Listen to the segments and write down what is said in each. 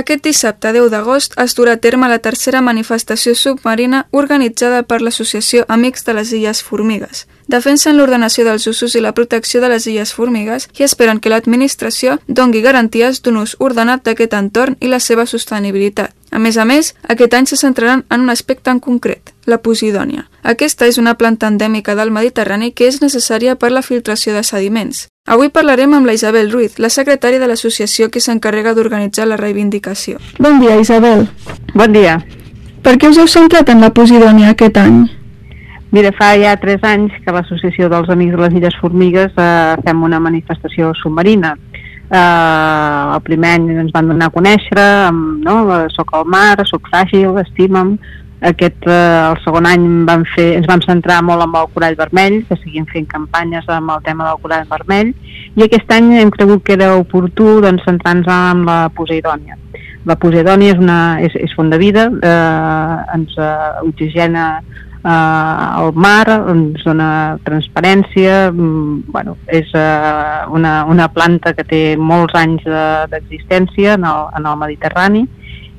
Aquest dissabte 10 d'agost es durà a terme la tercera manifestació submarina organitzada per l'Associació Amics de les Illes Formigues. Defensen l'ordenació dels usos i la protecció de les Illes Formigues i esperen que l'administració dongui garanties d'un ús ordenat d'aquest entorn i la seva sostenibilitat. A més a més, aquest any se centraran en un aspecte en concret, la posidònia. Aquesta és una planta endèmica del Mediterrani que és necessària per la filtració de sediments. Avui parlarem amb la Isabel Ruiz, la secretària de l'associació que s'encarrega d'organitzar la reivindicació. Bon dia, Isabel. Bon dia. Per què us heu centrat en la Posidònia aquest any? Mira, fa ja tres anys que l'Associació dels Amics de les Illes Formigues eh, fem una manifestació submarina. Eh, el primer any ens van donar a conèixer, amb, no, soc al mar, soc fràgil, estima'm, aquest, eh, el segon any vam fer, ens vam centrar molt amb el corall vermell, que seguim fent campanyes amb el tema del corall vermell, i aquest any hem cregut que era oportú doncs, centrar-nos en la poseidònia. La poseidònia és, una, és, és font de vida, eh, ens eh, oxigena eh, el mar, ens dona transparència, mm, bueno, és eh, una, una planta que té molts anys d'existència de, en, el, en el Mediterrani,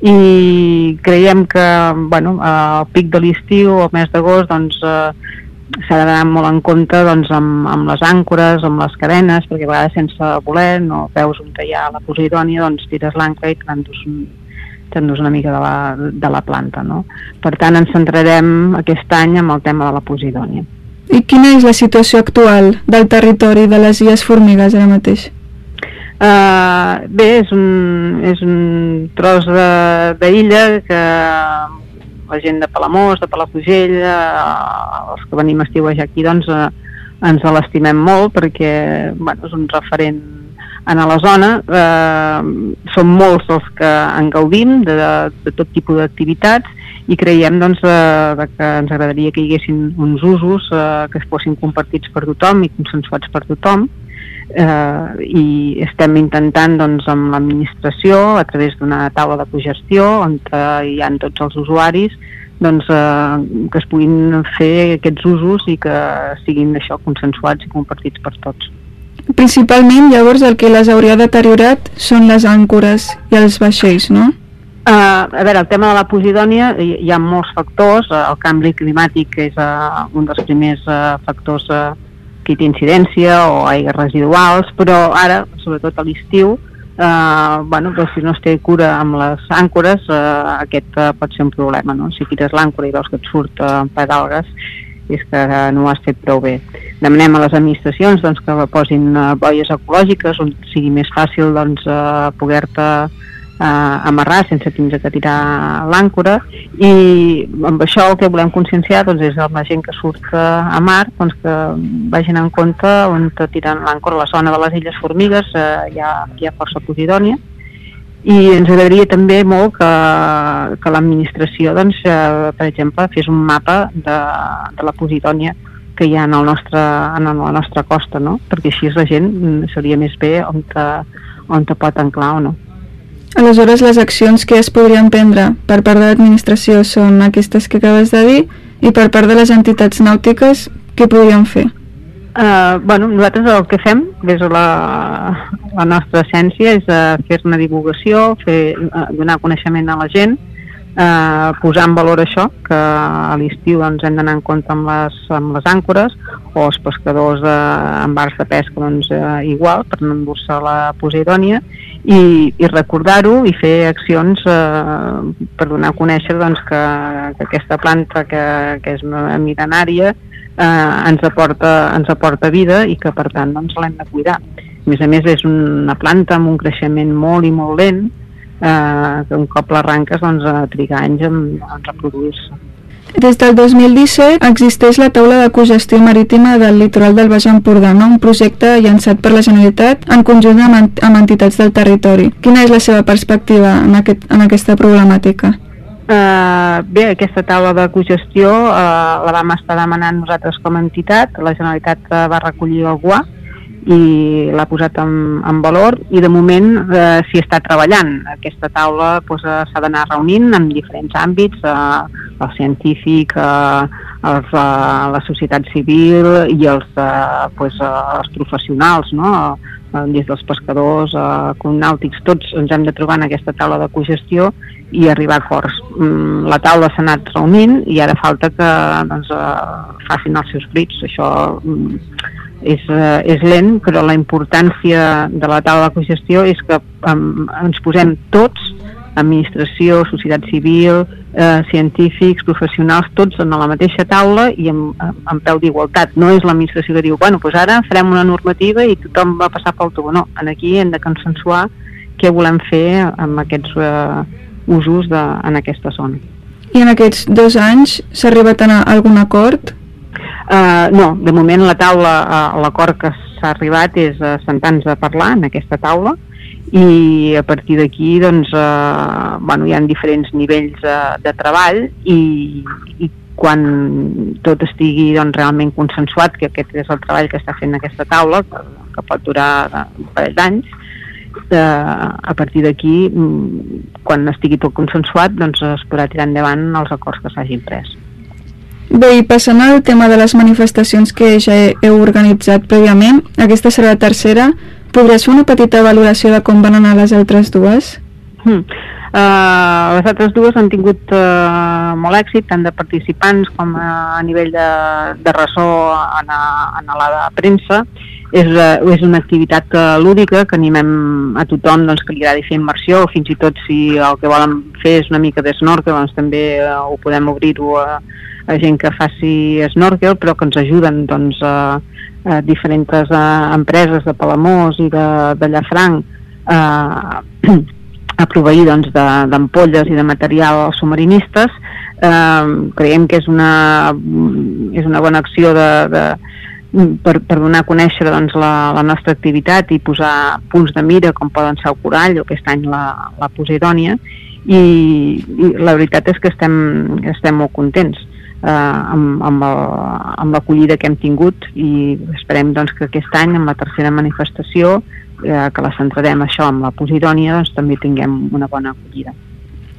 i creiem que bueno, al pic de l'estiu, al mes d'agost, doncs, eh, s'ha d'anar molt en compte doncs, amb, amb les àncores, amb les cadenes, perquè a vegades sense voler no veus on hi ha la posidònia, doncs tires l'àncora i t'endús t'endús una mica de la, de la planta. No? Per tant, ens centrarem aquest any amb el tema de la posidònia. I quina és la situació actual del territori de les Illes Formigues ara mateix? Uh, bé, és un, és un tros d'illa que la gent de Palamós, de Palafrugell, uh, els que venim a estiuejar aquí, doncs uh, ens l'estimem molt perquè bueno, és un referent en la zona. Uh, som molts els que en gaudim de, de tot tipus d'activitats i creiem doncs, uh, que ens agradaria que hi haguessin uns usos uh, que es fossin compartits per tothom i consensuats per tothom eh, i estem intentant doncs, amb l'administració a través d'una taula de cogestió on hi han tots els usuaris doncs, eh, que es puguin fer aquests usos i que siguin això consensuats i compartits per tots. Principalment, llavors, el que les hauria deteriorat són les àncores i els vaixells, no? Uh, a veure, el tema de la posidònia hi, hi ha molts factors, el canvi climàtic és uh, un dels primers uh, factors uh, té incidència o aigues residuals, però ara, sobretot a l'estiu, eh, bueno, doncs si no es té cura amb les àncores, eh, aquest eh, pot ser un problema. No? Si tires l'àncora i veus que et surt eh, un pa d'algues, és que eh, no ho has fet prou bé. Demanem a les administracions doncs, que posin eh, boies ecològiques on sigui més fàcil doncs, eh, poder-te eh, amarrar sense tindre que tirar l'àncora i amb això el que volem conscienciar doncs, és la gent que surt a mar doncs, que vagin en compte on tiren l'àncora la zona de les Illes Formigues eh, hi, ha, hi ha força posidònia i ens agradaria també molt que, que l'administració doncs, eh, per exemple fes un mapa de, de la posidònia que hi ha en, el nostre, en la nostra costa, no? perquè així la gent seria més bé on te, on te pot anclar o no. Aleshores, les accions que es podrien prendre per part de l'administració són aquestes que acabes de dir i per part de les entitats nàutiques, què podríem fer? Uh, bueno, nosaltres el que fem des de la, la nostra essència és uh, fer-ne divulgació, fer, uh, donar coneixement a la gent, uh, posar en valor això, que a l'estiu doncs, hem d'anar en compte amb les, amb les àncores, o els pescadors uh, en bars de pesca doncs, uh, igual, per no endur-se la posidònia, i, i recordar-ho i fer accions eh, per donar a conèixer doncs, que, que aquesta planta que, que és mil·lenària eh, ens, aporta, ens aporta vida i que per tant doncs, l'hem de cuidar. A més a més és una planta amb un creixement molt i molt lent eh, que un cop l'arranques doncs, a trigar anys en, en reproduir-se. Des del 2017 existeix la taula de cogestió marítima del litoral del Baix Empordà, un projecte llançat per la Generalitat en conjunt amb, amb entitats del territori. Quina és la seva perspectiva en, aquest, en aquesta problemàtica? Uh, bé, aquesta taula de cogestió uh, la vam estar demanant nosaltres com a entitat, la Generalitat uh, va recollir el guà i l'ha posat en, en valor i de moment eh, s'hi està treballant. Aquesta taula s'ha doncs, d'anar reunint en diferents àmbits, eh, el científic, eh, els, eh, la societat civil i els, eh, pues, eh, els professionals, no? eh, des dels pescadors, eh, nàutics, tots ens hem de trobar en aquesta taula de cogestió i arribar a acords. Mm, la taula s'ha anat reunint i ara falta que doncs, eh, facin els seus crits. Això mm, és, eh, és lent, però la importància de la taula de cogestió és que um, ens posem tots, administració, societat civil, eh, científics, professionals, tots en la mateixa taula i amb, amb peu d'igualtat. No és l'administració que diu, bueno, doncs ara farem una normativa i tothom va passar pel tubo. No, aquí hem de consensuar què volem fer amb aquests eh, usos de, en aquesta zona. I en aquests dos anys s'ha arribat a algun acord? Uh, no, de moment la taula, uh, l'acord que s'ha arribat és uh, sentar-nos a parlar en aquesta taula i a partir d'aquí doncs, uh, bueno, hi ha diferents nivells uh, de treball i, i quan tot estigui doncs, realment consensuat, que aquest és el treball que està fent aquesta taula, que, que pot durar un parell d'anys, eh, a partir d'aquí, mm, quan estigui tot consensuat, doncs es podrà tirar endavant els acords que s'hagin pres. Bé, i passant al tema de les manifestacions que ja heu organitzat prèviament, aquesta serà la tercera, podries fer una petita valoració de com van anar les altres dues? Hmm. Uh, les altres dues han tingut uh, molt èxit, tant de participants com a, a nivell de, de ressò en, a, en la de premsa, és, uh, és una activitat uh, lúdica que animem a tothom doncs, que li agradi fer immersió, fins i tot si el que volen fer és una mica de snorkel, doncs també uh, ho podem obrir-ho a, a gent que faci snorkel, però que ens ajuden doncs, a, a diferents uh, empreses de Palamós i de, de Llafranc uh, a proveir doncs, d'ampolles de, i de material als submarinistes. Eh, creiem que és una, és una bona acció de, de, per, per donar a conèixer doncs, la, la nostra activitat i posar punts de mira com poden ser el corall o aquest any la, la Posidònia i, i la veritat és que estem, estem molt contents eh, amb, amb l'acollida que hem tingut i esperem doncs, que aquest any amb la tercera manifestació eh, que la centrarem això amb la Posidònia doncs també tinguem una bona acollida.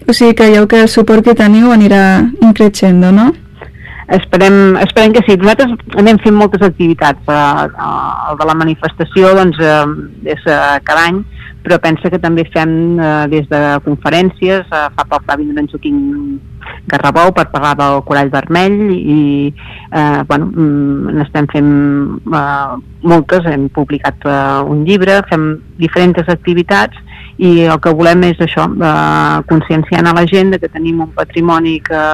O sigui, creieu que el suport que teniu anirà increixendo, no? Esperem, esperem que sí. Nosaltres anem fent moltes activitats. Eh, el de la manifestació doncs, eh, és eh, cada any, però pensa que també fem eh, des de conferències, eh, fa poc va vindre en Joaquim Garrabou per parlar del corall vermell i eh, bueno, mm, n'estem fent eh, moltes, hem publicat eh, un llibre, fem diferents activitats i el que volem és això, eh, conscienciant a la gent que tenim un patrimoni que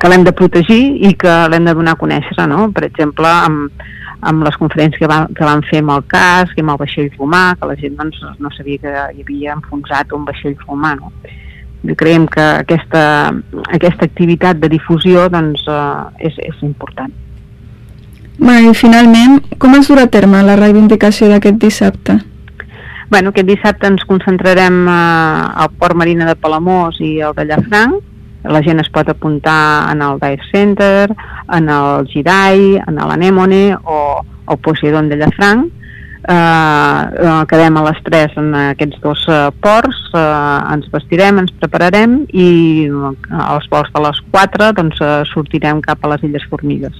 que l'hem de protegir i que l'hem de donar a conèixer, no? Per exemple, amb, amb les conferències que, va, que van fer amb el cas, que amb el vaixell romà, que la gent doncs, no sabia que hi havia enfonsat un vaixell romà, no? Creiem que aquesta, aquesta activitat de difusió doncs, eh, és, és important. Bueno, I finalment, com es durà a terme la reivindicació d'aquest dissabte? Bueno, aquest dissabte ens concentrarem eh, al Port Marina de Palamós i al de Llafranc, la gent es pot apuntar en el Dive Center, en el Girai, en l'Anemone o al Poseidon de Llafranc. Eh, quedem a les 3 en aquests dos eh, ports, eh, ens vestirem, ens prepararem i als vols de les 4 doncs, eh, sortirem cap a les Illes Formigues.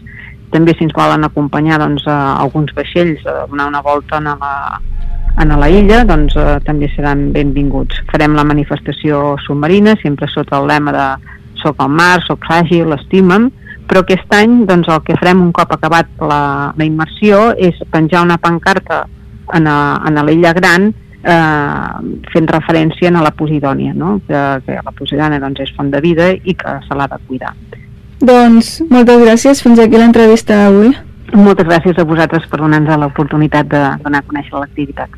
També si ens volen acompanyar doncs, eh, alguns vaixells a donar una volta en la, en la illa, doncs eh, també seran benvinguts. Farem la manifestació submarina, sempre sota el lema de soc al mar, soc fràgil, estima'm, però aquest any doncs, el que farem un cop acabat la, la immersió és penjar una pancarta en, a, en l'illa gran eh, fent referència a la Posidònia, no? que, que la Posidònia doncs, és font de vida i que se l'ha de cuidar. Doncs moltes gràcies, fins aquí l'entrevista d'avui. Moltes gràcies a vosaltres per donar-nos l'oportunitat de donar a conèixer l'activitat.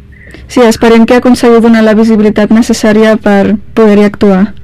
Sí, esperem que aconseguiu donar la visibilitat necessària per poder-hi actuar.